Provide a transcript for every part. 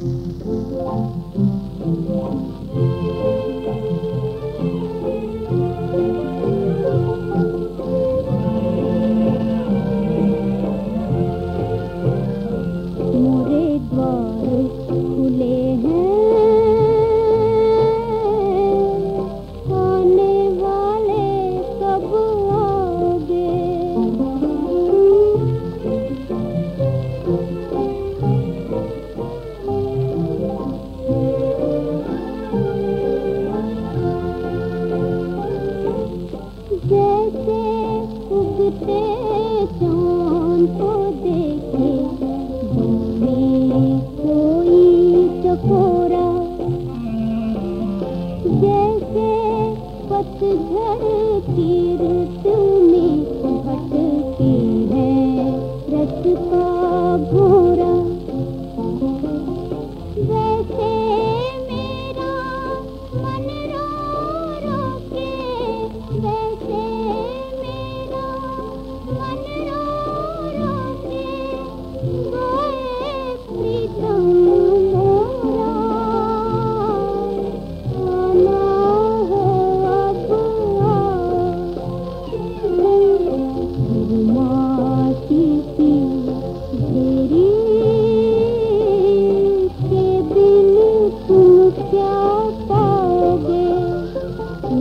Música उगते चाँद को देखे कोई चकोरा जैसे की ऋतु में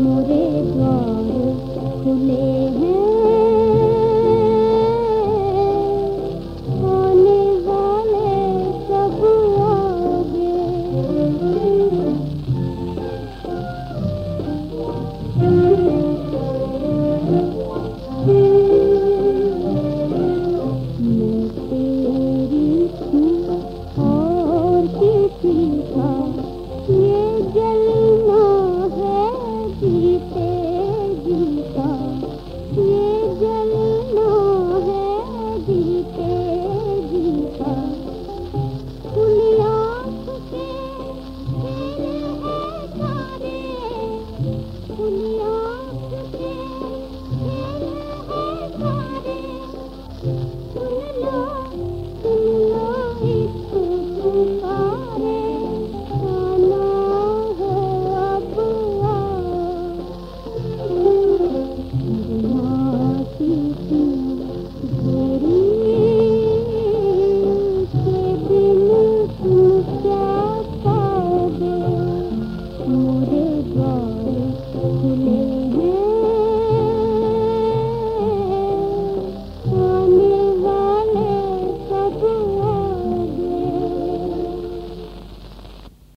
মোরে